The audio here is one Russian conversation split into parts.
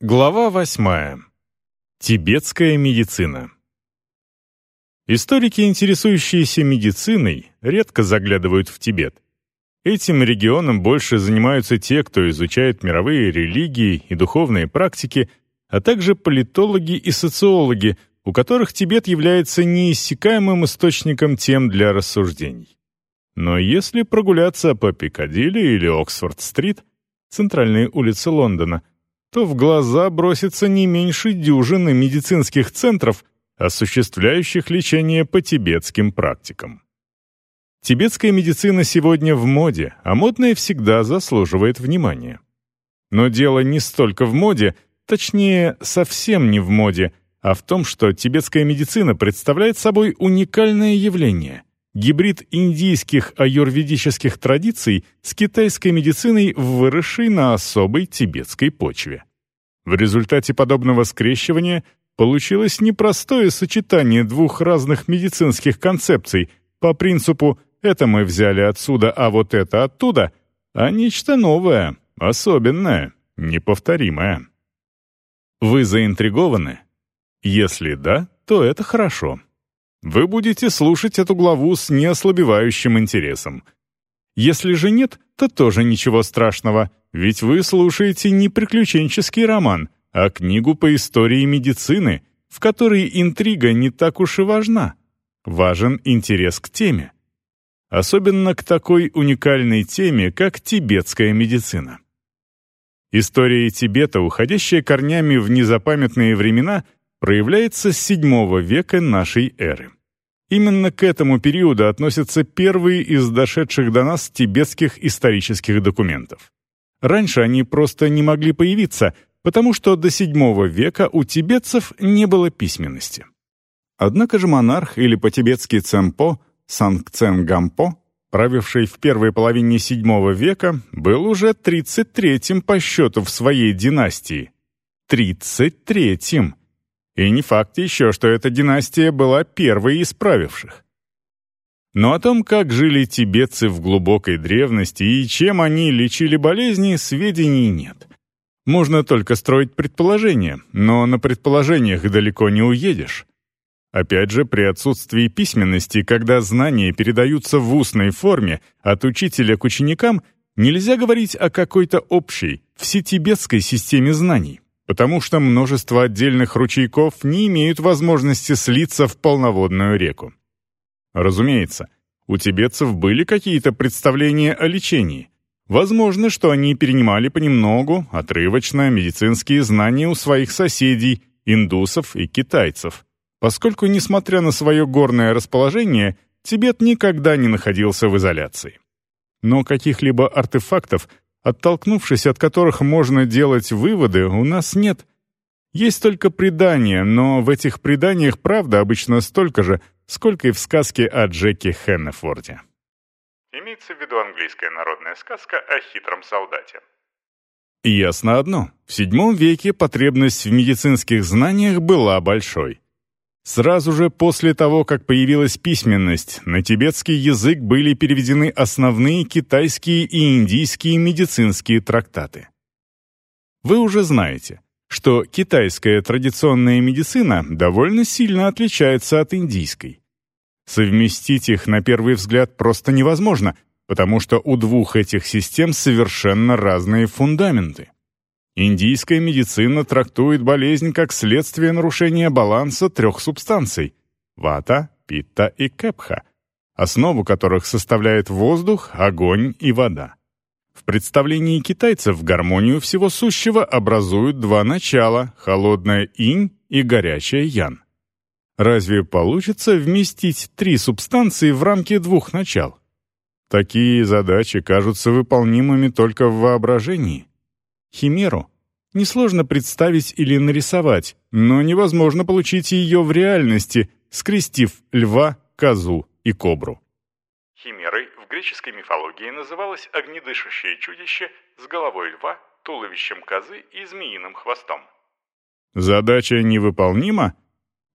Глава восьмая. Тибетская медицина. Историки, интересующиеся медициной, редко заглядывают в Тибет. Этим регионом больше занимаются те, кто изучает мировые религии и духовные практики, а также политологи и социологи, у которых Тибет является неиссякаемым источником тем для рассуждений. Но если прогуляться по Пикадилли или Оксфорд-стрит, центральные улицы Лондона, то в глаза бросится не меньше дюжины медицинских центров, осуществляющих лечение по тибетским практикам. Тибетская медицина сегодня в моде, а модная всегда заслуживает внимания. Но дело не столько в моде, точнее, совсем не в моде, а в том, что тибетская медицина представляет собой уникальное явление — гибрид индийских аюрведических традиций с китайской медициной, выросшей на особой тибетской почве. В результате подобного скрещивания получилось непростое сочетание двух разных медицинских концепций по принципу «это мы взяли отсюда, а вот это оттуда», а нечто новое, особенное, неповторимое. Вы заинтригованы? Если да, то это хорошо. Вы будете слушать эту главу с неослабевающим интересом. Если же нет, то тоже ничего страшного, ведь вы слушаете не приключенческий роман, а книгу по истории медицины, в которой интрига не так уж и важна. Важен интерес к теме. Особенно к такой уникальной теме, как тибетская медицина. История Тибета, уходящая корнями в незапамятные времена, проявляется с VII века нашей эры. Именно к этому периоду относятся первые из дошедших до нас тибетских исторических документов. Раньше они просто не могли появиться, потому что до VII века у тибетцев не было письменности. Однако же монарх или по-тибетски Цемпо, Сангцен Гампо, правивший в первой половине VII века, был уже 33-м по счету в своей династии. 33-м! И не факт еще, что эта династия была первой из правивших. Но о том, как жили тибетцы в глубокой древности и чем они лечили болезни, сведений нет. Можно только строить предположения, но на предположениях далеко не уедешь. Опять же, при отсутствии письменности, когда знания передаются в устной форме от учителя к ученикам, нельзя говорить о какой-то общей, всетибетской системе знаний, потому что множество отдельных ручейков не имеют возможности слиться в полноводную реку. Разумеется, у тибетцев были какие-то представления о лечении. Возможно, что они перенимали понемногу, отрывочно, медицинские знания у своих соседей, индусов и китайцев, поскольку, несмотря на свое горное расположение, Тибет никогда не находился в изоляции. Но каких-либо артефактов, оттолкнувшись от которых можно делать выводы, у нас нет. Есть только предания, но в этих преданиях правда обычно столько же, сколько и в сказке о Джеке Хеннефорде. Имеется в виду английская народная сказка о хитром солдате. Ясно одно. В VII веке потребность в медицинских знаниях была большой. Сразу же после того, как появилась письменность, на тибетский язык были переведены основные китайские и индийские медицинские трактаты. Вы уже знаете, что китайская традиционная медицина довольно сильно отличается от индийской. Совместить их на первый взгляд просто невозможно, потому что у двух этих систем совершенно разные фундаменты. Индийская медицина трактует болезнь как следствие нарушения баланса трех субстанций – вата, питта и кепха, основу которых составляет воздух, огонь и вода. В представлении китайцев гармонию всего сущего образуют два начала – холодная инь и горячая ян. Разве получится вместить три субстанции в рамки двух начал? Такие задачи кажутся выполнимыми только в воображении. Химеру несложно представить или нарисовать, но невозможно получить ее в реальности, скрестив льва, козу и кобру. Химерой в греческой мифологии называлось огнедышащее чудище с головой льва, туловищем козы и змеиным хвостом. Задача невыполнима?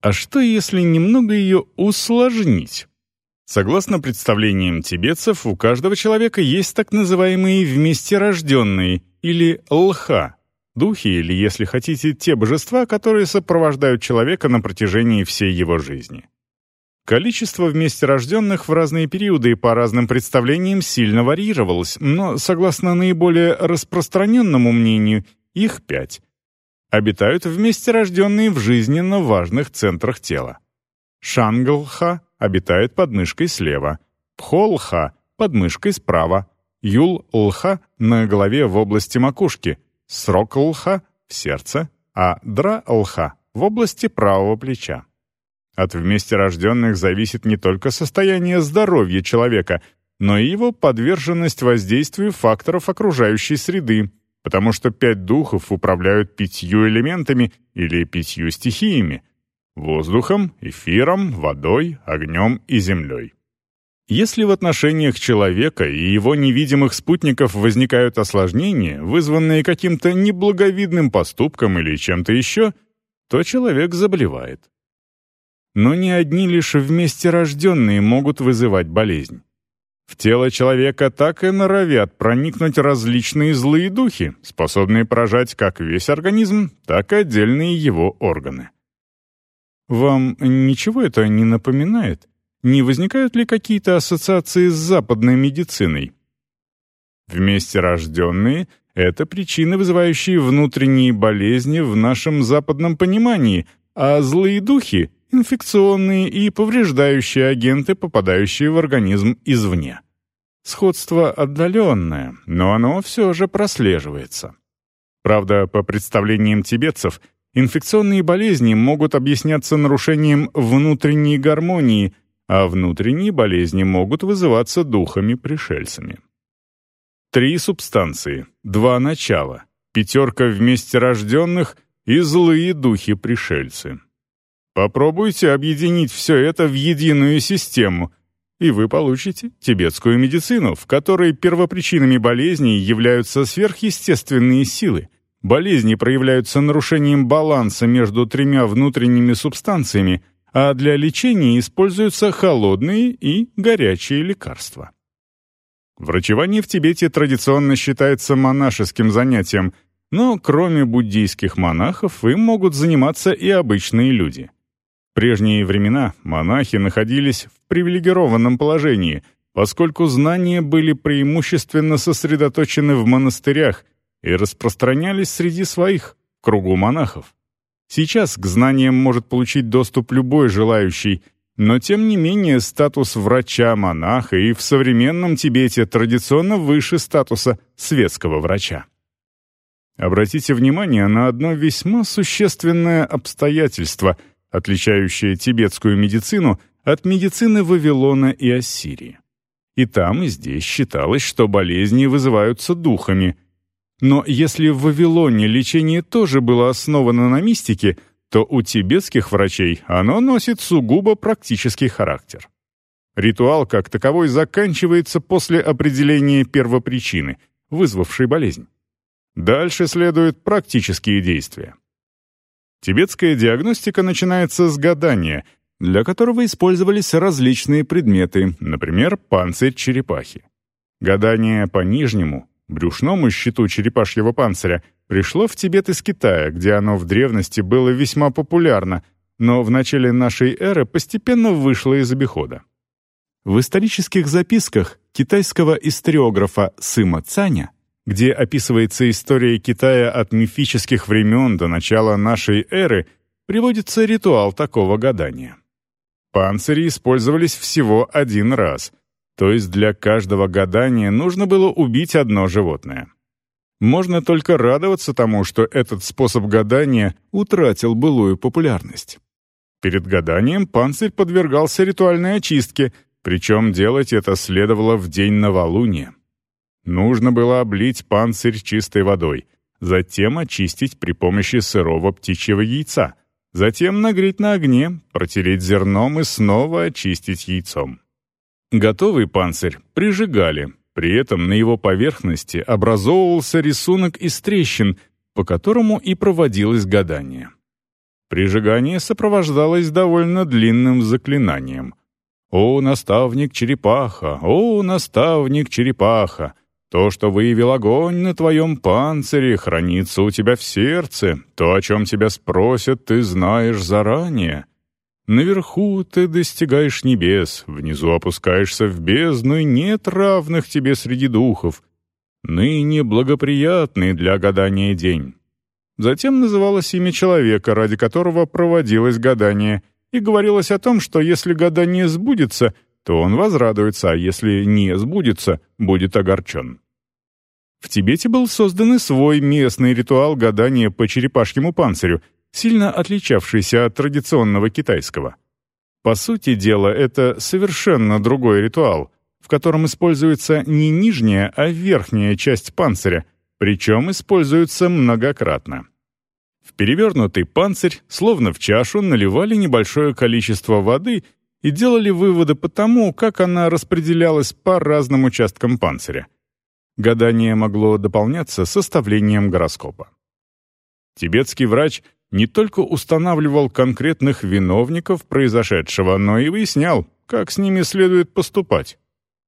А что, если немного ее усложнить? Согласно представлениям тибетцев, у каждого человека есть так называемые вместе рожденные, или лха, Духи или, если хотите, те божества, которые сопровождают человека на протяжении всей его жизни. Количество вместе рожденных в разные периоды и по разным представлениям сильно варьировалось, но, согласно наиболее распространенному мнению, их пять. Обитают вместе рожденные в жизненно важных центрах тела. Шанглха обитает под мышкой слева, Пхолха — под мышкой справа, Юл-лха — на голове в области макушки, Срок-лха — в сердце, а Дра-лха — в области правого плеча. От вместе рожденных зависит не только состояние здоровья человека, но и его подверженность воздействию факторов окружающей среды, потому что пять духов управляют пятью элементами или пятью стихиями — воздухом, эфиром, водой, огнем и землей. Если в отношениях человека и его невидимых спутников возникают осложнения, вызванные каким-то неблаговидным поступком или чем-то еще, то человек заболевает. Но не одни лишь вместе рожденные могут вызывать болезнь. В тело человека так и норовят проникнуть различные злые духи, способные поражать как весь организм, так и отдельные его органы. Вам ничего это не напоминает? Не возникают ли какие-то ассоциации с западной медициной? Вместе рожденные — это причины, вызывающие внутренние болезни в нашем западном понимании, а злые духи — инфекционные и повреждающие агенты, попадающие в организм извне. Сходство отдаленное, но оно все же прослеживается. Правда, по представлениям тибетцев, инфекционные болезни могут объясняться нарушением внутренней гармонии — а внутренние болезни могут вызываться духами-пришельцами. Три субстанции, два начала, пятерка вместе рожденных и злые духи-пришельцы. Попробуйте объединить все это в единую систему, и вы получите тибетскую медицину, в которой первопричинами болезней являются сверхъестественные силы. Болезни проявляются нарушением баланса между тремя внутренними субстанциями – а для лечения используются холодные и горячие лекарства. Врачевание в Тибете традиционно считается монашеским занятием, но кроме буддийских монахов им могут заниматься и обычные люди. В прежние времена монахи находились в привилегированном положении, поскольку знания были преимущественно сосредоточены в монастырях и распространялись среди своих, кругу монахов. Сейчас к знаниям может получить доступ любой желающий, но тем не менее статус врача-монаха и в современном Тибете традиционно выше статуса светского врача. Обратите внимание на одно весьма существенное обстоятельство, отличающее тибетскую медицину от медицины Вавилона и Ассирии. И там, и здесь считалось, что болезни вызываются духами, но если в Вавилоне лечение тоже было основано на мистике, то у тибетских врачей оно носит сугубо практический характер. Ритуал как таковой заканчивается после определения первопричины, вызвавшей болезнь. Дальше следуют практические действия. Тибетская диагностика начинается с гадания, для которого использовались различные предметы, например, панцирь черепахи. Гадание по нижнему, брюшному щиту черепашьего панциря, пришло в Тибет из Китая, где оно в древности было весьма популярно, но в начале нашей эры постепенно вышло из обихода. В исторических записках китайского историографа Сыма Цаня, где описывается история Китая от мифических времен до начала нашей эры, приводится ритуал такого гадания. Панцири использовались всего один раз — то есть для каждого гадания нужно было убить одно животное. Можно только радоваться тому, что этот способ гадания утратил былую популярность. Перед гаданием панцирь подвергался ритуальной очистке, причем делать это следовало в день новолуния. Нужно было облить панцирь чистой водой, затем очистить при помощи сырого птичьего яйца, затем нагреть на огне, протереть зерном и снова очистить яйцом. Готовый панцирь прижигали, при этом на его поверхности образовывался рисунок из трещин, по которому и проводилось гадание. Прижигание сопровождалось довольно длинным заклинанием. «О, наставник черепаха! О, наставник черепаха!» То, что выявил огонь на твоем панцире, хранится у тебя в сердце. То, о чем тебя спросят, ты знаешь заранее. Наверху ты достигаешь небес, внизу опускаешься в бездну, и нет равных тебе среди духов. Ныне благоприятный для гадания день. Затем называлось имя человека, ради которого проводилось гадание, и говорилось о том, что если гадание сбудется, то он возрадуется, а если не сбудется, будет огорчен. В Тибете был создан и свой местный ритуал гадания по черепашьему панцирю, сильно отличавшийся от традиционного китайского. По сути дела, это совершенно другой ритуал, в котором используется не нижняя, а верхняя часть панциря, причем используется многократно. В перевернутый панцирь, словно в чашу, наливали небольшое количество воды и делали выводы по тому, как она распределялась по разным участкам панциря. Гадание могло дополняться составлением гороскопа. Тибетский врач не только устанавливал конкретных виновников произошедшего, но и выяснял, как с ними следует поступать.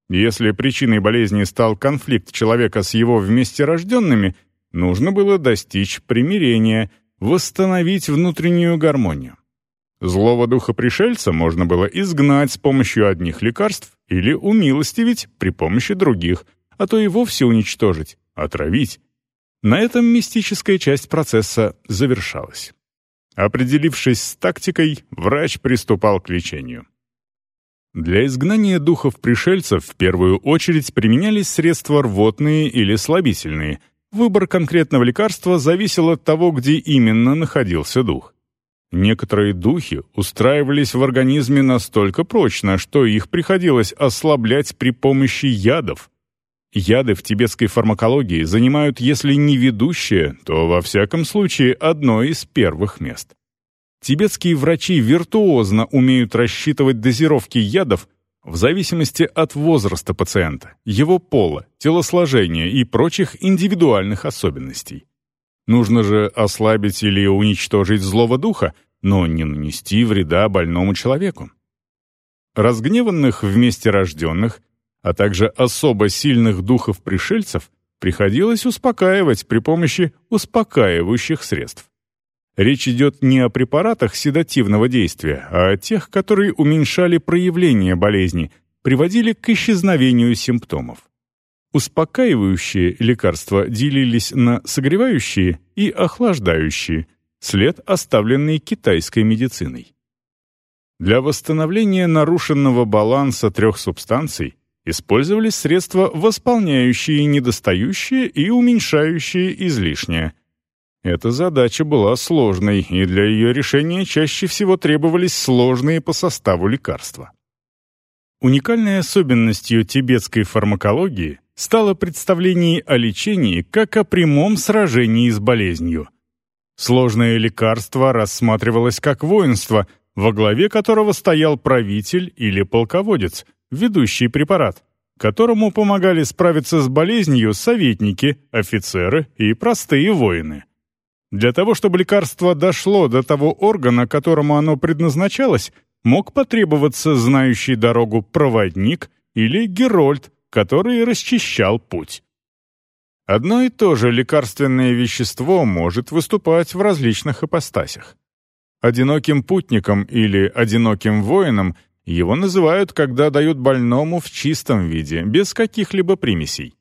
Если причиной болезни стал конфликт человека с его вместе рожденными, нужно было достичь примирения, восстановить внутреннюю гармонию. Злого духа пришельца можно было изгнать с помощью одних лекарств или умилостивить при помощи других, а то и вовсе уничтожить, отравить. На этом мистическая часть процесса завершалась. Определившись с тактикой, врач приступал к лечению. Для изгнания духов-пришельцев в первую очередь применялись средства рвотные или слабительные. Выбор конкретного лекарства зависел от того, где именно находился дух. Некоторые духи устраивались в организме настолько прочно, что их приходилось ослаблять при помощи ядов, Яды в тибетской фармакологии занимают, если не ведущее, то, во всяком случае, одно из первых мест. Тибетские врачи виртуозно умеют рассчитывать дозировки ядов в зависимости от возраста пациента, его пола, телосложения и прочих индивидуальных особенностей. Нужно же ослабить или уничтожить злого духа, но не нанести вреда больному человеку. Разгневанных вместе рожденных а также особо сильных духов-пришельцев, приходилось успокаивать при помощи успокаивающих средств. Речь идет не о препаратах седативного действия, а о тех, которые уменьшали проявление болезни, приводили к исчезновению симптомов. Успокаивающие лекарства делились на согревающие и охлаждающие, след, оставленный китайской медициной. Для восстановления нарушенного баланса трех субстанций использовались средства, восполняющие недостающие и уменьшающие излишнее. Эта задача была сложной, и для ее решения чаще всего требовались сложные по составу лекарства. Уникальной особенностью тибетской фармакологии стало представление о лечении как о прямом сражении с болезнью. Сложное лекарство рассматривалось как воинство, во главе которого стоял правитель или полководец, ведущий препарат, которому помогали справиться с болезнью советники, офицеры и простые воины. Для того, чтобы лекарство дошло до того органа, которому оно предназначалось, мог потребоваться знающий дорогу проводник или герольд, который расчищал путь. Одно и то же лекарственное вещество может выступать в различных ипостасях. Одиноким путником или одиноким воином его называют, когда дают больному в чистом виде, без каких-либо примесей.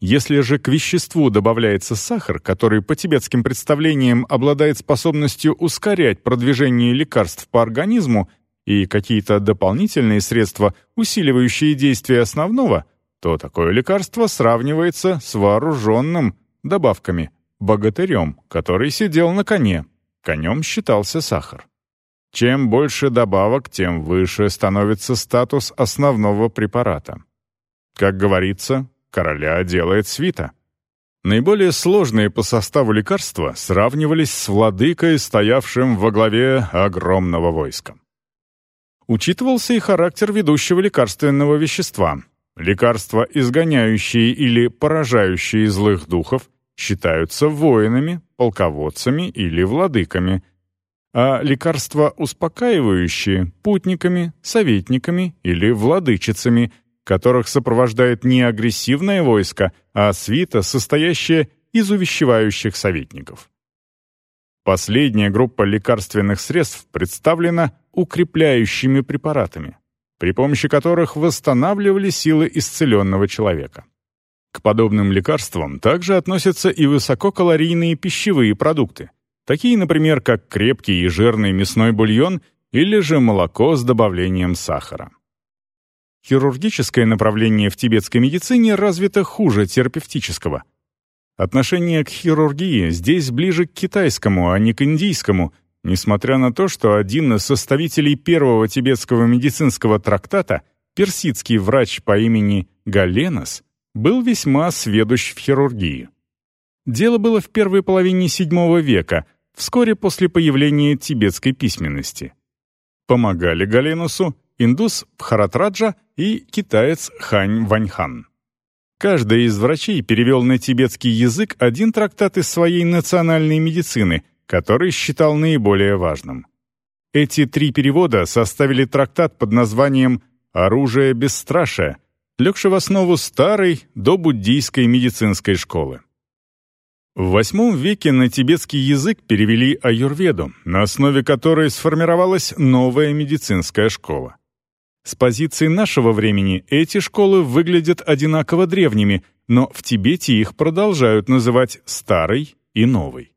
Если же к веществу добавляется сахар, который по тибетским представлениям обладает способностью ускорять продвижение лекарств по организму, и какие-то дополнительные средства, усиливающие действие основного, то такое лекарство сравнивается с вооруженным, добавками, богатырем, который сидел на коне. Конем считался сахар. Чем больше добавок, тем выше становится статус основного препарата. Как говорится, короля делает свита. Наиболее сложные по составу лекарства сравнивались с владыкой, стоявшим во главе огромного войска. Учитывался и характер ведущего лекарственного вещества. Лекарства, изгоняющие или поражающие злых духов, считаются воинами, полководцами или владыками – а лекарства успокаивающие — путниками, советниками или владычицами, которых сопровождает не агрессивное войско, а свита, состоящая из увещевающих советников. Последняя группа лекарственных средств представлена укрепляющими препаратами, при помощи которых восстанавливали силы исцеленного человека. К подобным лекарствам также относятся и высококалорийные пищевые продукты, такие, например, как крепкий и жирный мясной бульон или же молоко с добавлением сахара. Хирургическое направление в тибетской медицине развито хуже терапевтического. Отношение к хирургии здесь ближе к китайскому, а не к индийскому, несмотря на то, что один из составителей первого тибетского медицинского трактата, персидский врач по имени Галенос, был весьма сведущ в хирургии. Дело было в первой половине VII века, вскоре после появления тибетской письменности. Помогали Галеносу индус Бхаратраджа и китаец Хань Ваньхан. Каждый из врачей перевел на тибетский язык один трактат из своей национальной медицины, который считал наиболее важным. Эти три перевода составили трактат под названием «Оружие бесстрашия», легший в основу старой до буддийской медицинской школы. В VIII веке на тибетский язык перевели аюрведу, на основе которой сформировалась новая медицинская школа. С позиции нашего времени эти школы выглядят одинаково древними, но в Тибете их продолжают называть старой и новой.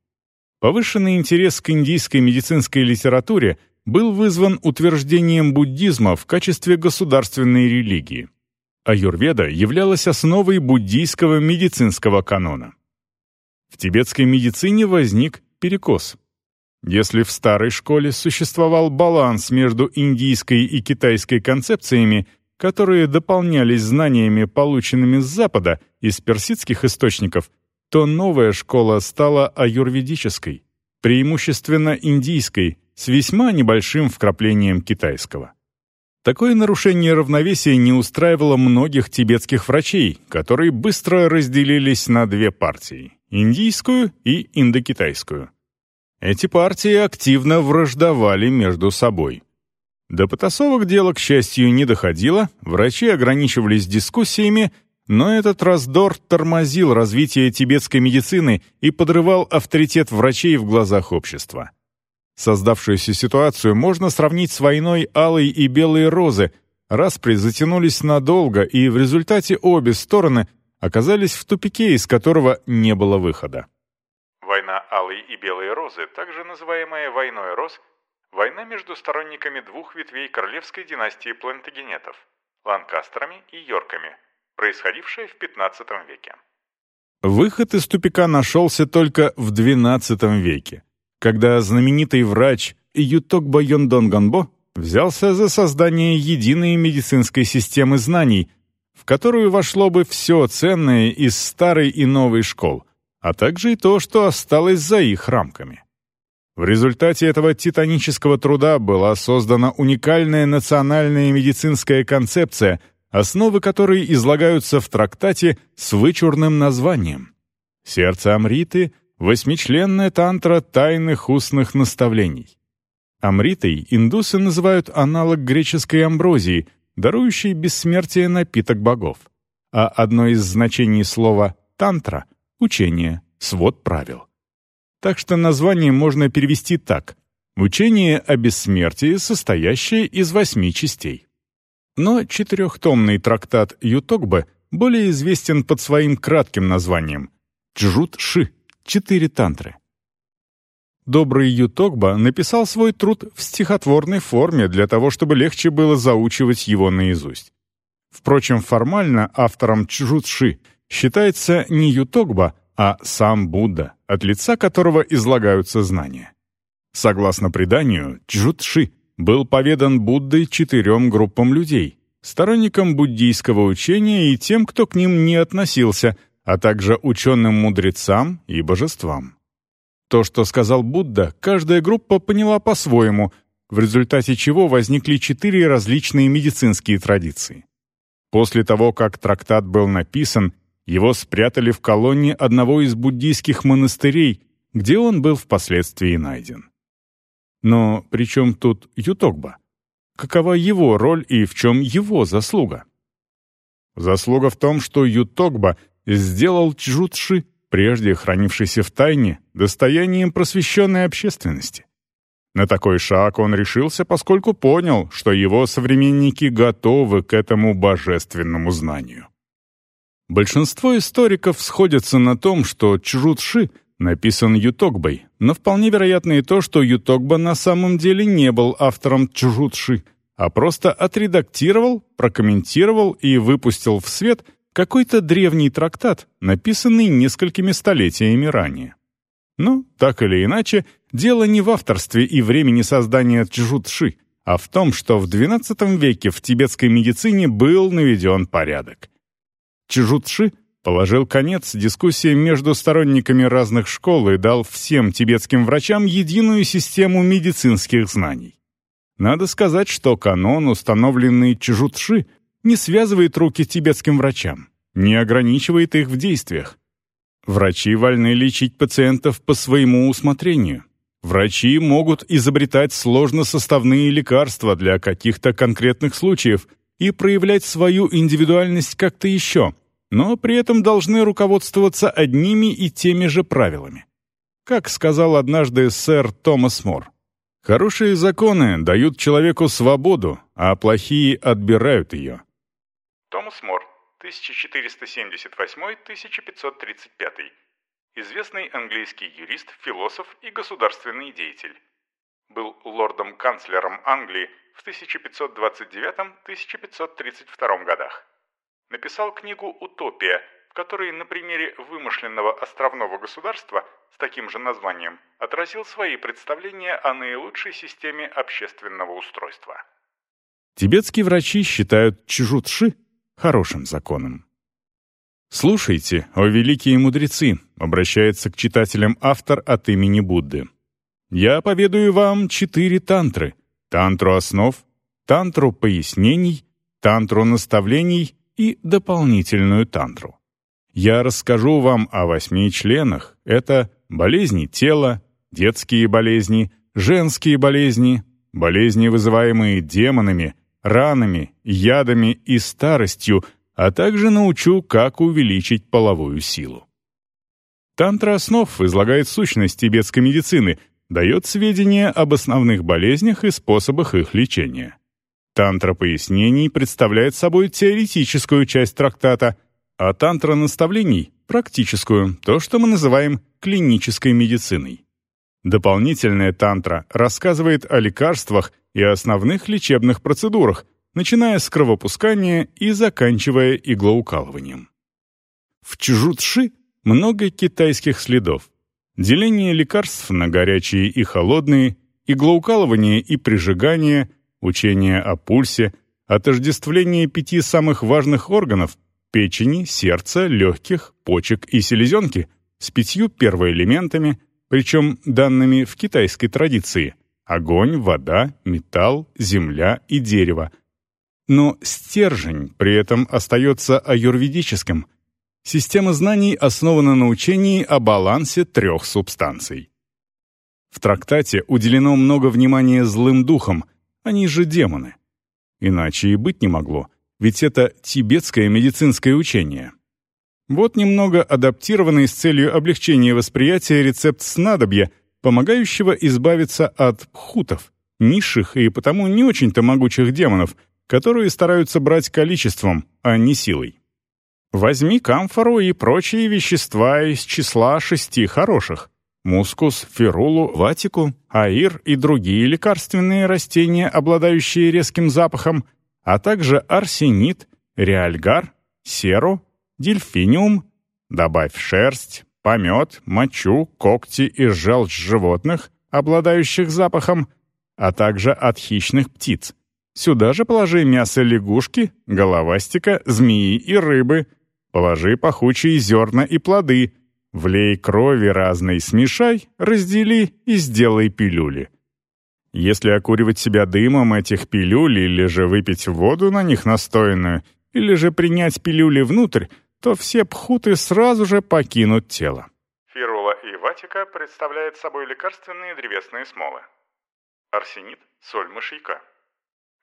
Повышенный интерес к индийской медицинской литературе был вызван утверждением буддизма в качестве государственной религии. Аюрведа являлась основой буддийского медицинского канона. В тибетской медицине возник перекос. Если в старой школе существовал баланс между индийской и китайской концепциями, которые дополнялись знаниями, полученными с Запада, из персидских источников, то новая школа стала аюрведической, преимущественно индийской, с весьма небольшим вкраплением китайского. Такое нарушение равновесия не устраивало многих тибетских врачей, которые быстро разделились на две партии – индийскую и индокитайскую. Эти партии активно враждовали между собой. До потасовок дело, к счастью, не доходило, врачи ограничивались дискуссиями – но этот раздор тормозил развитие тибетской медицины и подрывал авторитет врачей в глазах общества. Создавшуюся ситуацию можно сравнить с войной алой и белой розы. Распри затянулись надолго, и в результате обе стороны оказались в тупике, из которого не было выхода. Война алой и белой розы, также называемая войной роз, война между сторонниками двух ветвей королевской династии Плантагенетов – Ланкастерами и Йорками – происходившее в XV веке. Выход из тупика нашелся только в XII веке, когда знаменитый врач Ютокбо Йондонгонбо взялся за создание единой медицинской системы знаний, в которую вошло бы все ценное из старой и новой школ, а также и то, что осталось за их рамками. В результате этого титанического труда была создана уникальная национальная медицинская концепция – основы которой излагаются в трактате с вычурным названием «Сердце Амриты. Восьмичленная тантра тайных устных наставлений». Амритой индусы называют аналог греческой амброзии, дарующей бессмертие напиток богов. А одно из значений слова «тантра» — учение, свод правил. Так что название можно перевести так — учение о бессмертии, состоящее из восьми частей. Но четырехтомный трактат Ютокбе более известен под своим кратким названием «Чжут-ши» — «Четыре тантры». Добрый Ютокба написал свой труд в стихотворной форме для того, чтобы легче было заучивать его наизусть. Впрочем, формально автором Чжут-ши считается не Ютокба, а сам Будда, от лица которого излагаются знания. Согласно преданию, Чжут-ши был поведан Буддой четырем группам людей, сторонникам буддийского учения и тем, кто к ним не относился, а также ученым-мудрецам и божествам. То, что сказал Будда, каждая группа поняла по-своему, в результате чего возникли четыре различные медицинские традиции. После того, как трактат был написан, его спрятали в колонне одного из буддийских монастырей, где он был впоследствии найден. Но при чем тут Ютокба? Какова его роль и в чем его заслуга? Заслуга в том, что Ютогба сделал Чжутши, прежде хранившийся в тайне, достоянием просвещенной общественности. На такой шаг он решился, поскольку понял, что его современники готовы к этому божественному знанию. Большинство историков сходятся на том, что Чжутши написан Ютогбой, но вполне вероятно и то, что Ютогба на самом деле не был автором Чжутши, а просто отредактировал, прокомментировал и выпустил в свет какой-то древний трактат, написанный несколькими столетиями ранее. Но, так или иначе, дело не в авторстве и времени создания Чжутши, а в том, что в XII веке в тибетской медицине был наведен порядок. Чжутши положил конец дискуссиям между сторонниками разных школ и дал всем тибетским врачам единую систему медицинских знаний. Надо сказать, что канон, установленный Чжутши, не связывает руки тибетским врачам, не ограничивает их в действиях. Врачи вольны лечить пациентов по своему усмотрению. Врачи могут изобретать сложносоставные лекарства для каких-то конкретных случаев и проявлять свою индивидуальность как-то еще, но при этом должны руководствоваться одними и теми же правилами. Как сказал однажды сэр Томас Мор, Хорошие законы дают человеку свободу, а плохие отбирают ее. Томас Мор, 1478-1535. Известный английский юрист, философ и государственный деятель. Был лордом-канцлером Англии в 1529-1532 годах. Написал книгу «Утопия», в которой на примере вымышленного островного государства с таким же названием отразил свои представления о наилучшей системе общественного устройства. Тибетские врачи считают чжутши хорошим законом. «Слушайте, о великие мудрецы», — обращается к читателям автор от имени Будды. «Я поведаю вам четыре тантры — тантру основ, тантру пояснений, тантру наставлений и дополнительную тантру. Я расскажу вам о восьми членах. Это болезни тела, детские болезни, женские болезни, болезни, вызываемые демонами, ранами, ядами и старостью, а также научу, как увеличить половую силу. Тантра основ излагает сущность тибетской медицины, дает сведения об основных болезнях и способах их лечения. Тантра пояснений представляет собой теоретическую часть трактата, а тантра наставлений — практическую, то, что мы называем клинической медициной. Дополнительная тантра рассказывает о лекарствах и основных лечебных процедурах, начиная с кровопускания и заканчивая иглоукалыванием. В чжутши много китайских следов. Деление лекарств на горячие и холодные, иглоукалывание и прижигание, учение о пульсе, отождествление пяти самых важных органов – печени, сердца, легких, почек и селезенки – с пятью первоэлементами, причем данными в китайской традиции – огонь, вода, металл, земля и дерево – но стержень при этом остается аюрведическим. Система знаний основана на учении о балансе трех субстанций. В трактате уделено много внимания злым духам, они же демоны. Иначе и быть не могло, ведь это тибетское медицинское учение. Вот немного адаптированный с целью облегчения восприятия рецепт снадобья, помогающего избавиться от пхутов, низших и потому не очень-то могучих демонов, которые стараются брать количеством, а не силой. Возьми камфору и прочие вещества из числа шести хороших. Мускус, ферулу, ватику, аир и другие лекарственные растения, обладающие резким запахом, а также арсенит, реальгар, серу, дельфиниум, добавь шерсть, помет, мочу, когти и желчь животных, обладающих запахом, а также от хищных птиц, Сюда же положи мясо лягушки, головастика, змеи и рыбы. Положи пахучие зерна и плоды. Влей крови разной, смешай, раздели и сделай пилюли. Если окуривать себя дымом этих пилюль или же выпить воду на них настоянную, или же принять пилюли внутрь, то все пхуты сразу же покинут тело. Фирула и ватика представляют собой лекарственные древесные смолы. Арсенит – соль мышьяка.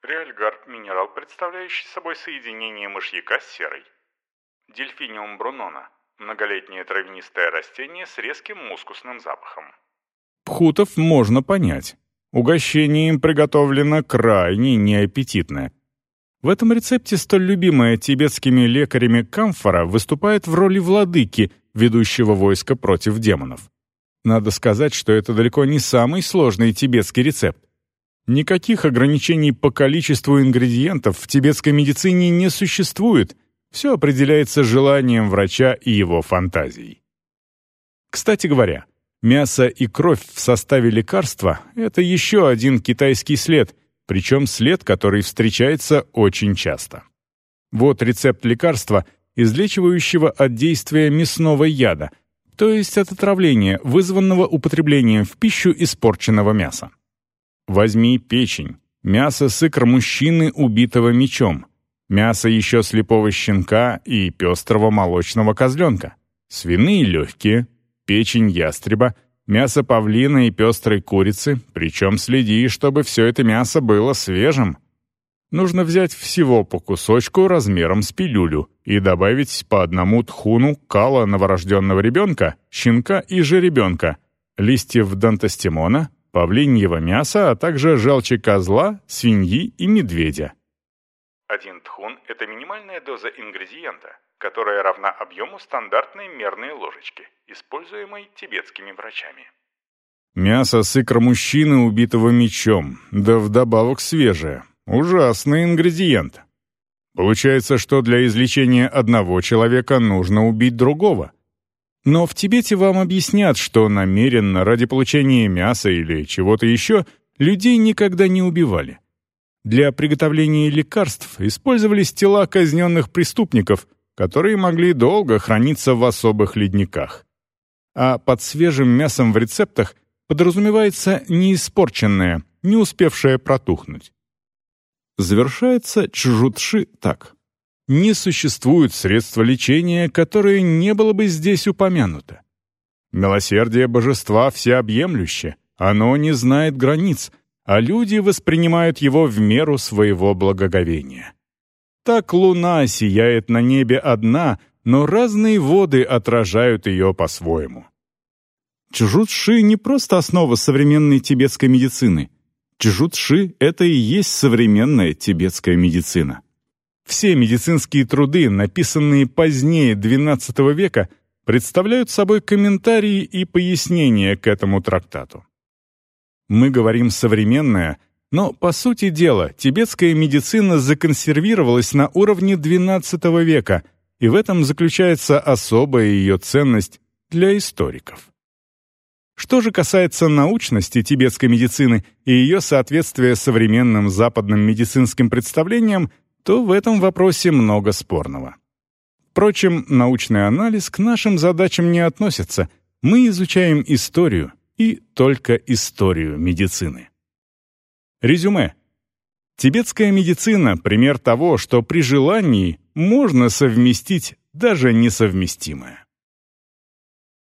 Реальгар – минерал, представляющий собой соединение мышьяка с серой. Дельфиниум брунона – многолетнее травянистое растение с резким мускусным запахом. Пхутов можно понять. Угощение им приготовлено крайне неаппетитное. В этом рецепте столь любимая тибетскими лекарями камфора выступает в роли владыки, ведущего войско против демонов. Надо сказать, что это далеко не самый сложный тибетский рецепт. Никаких ограничений по количеству ингредиентов в тибетской медицине не существует, все определяется желанием врача и его фантазией. Кстати говоря, мясо и кровь в составе лекарства – это еще один китайский след, причем след, который встречается очень часто. Вот рецепт лекарства, излечивающего от действия мясного яда, то есть от отравления, вызванного употреблением в пищу испорченного мяса. Возьми печень, мясо с икр мужчины, убитого мечом, мясо еще слепого щенка и пестрого молочного козленка, свиные легкие, печень ястреба, мясо павлина и пестрой курицы, причем следи, чтобы все это мясо было свежим. Нужно взять всего по кусочку размером с пилюлю и добавить по одному тхуну кала новорожденного ребенка, щенка и жеребенка, листьев дантостимона, павлиньего мяса, а также желчи козла, свиньи и медведя. Один тхун – это минимальная доза ингредиента, которая равна объему стандартной мерной ложечки, используемой тибетскими врачами. Мясо с икр мужчины, убитого мечом, да вдобавок свежее. Ужасный ингредиент. Получается, что для излечения одного человека нужно убить другого – но в Тибете вам объяснят, что намеренно ради получения мяса или чего-то еще людей никогда не убивали. Для приготовления лекарств использовались тела казненных преступников, которые могли долго храниться в особых ледниках. А под свежим мясом в рецептах подразумевается неиспорченное, не успевшее протухнуть. Завершается чжутши так не существует средства лечения, которое не было бы здесь упомянуто. Милосердие божества всеобъемлюще, оно не знает границ, а люди воспринимают его в меру своего благоговения. Так луна сияет на небе одна, но разные воды отражают ее по-своему. Чжут-ши не просто основа современной тибетской медицины. Чжут-ши — это и есть современная тибетская медицина. Все медицинские труды, написанные позднее XII века, представляют собой комментарии и пояснения к этому трактату. Мы говорим «современная», но, по сути дела, тибетская медицина законсервировалась на уровне XII века, и в этом заключается особая ее ценность для историков. Что же касается научности тибетской медицины и ее соответствия современным западным медицинским представлениям, то в этом вопросе много спорного. Впрочем, научный анализ к нашим задачам не относится. Мы изучаем историю и только историю медицины. Резюме. Тибетская медицина – пример того, что при желании можно совместить даже несовместимое.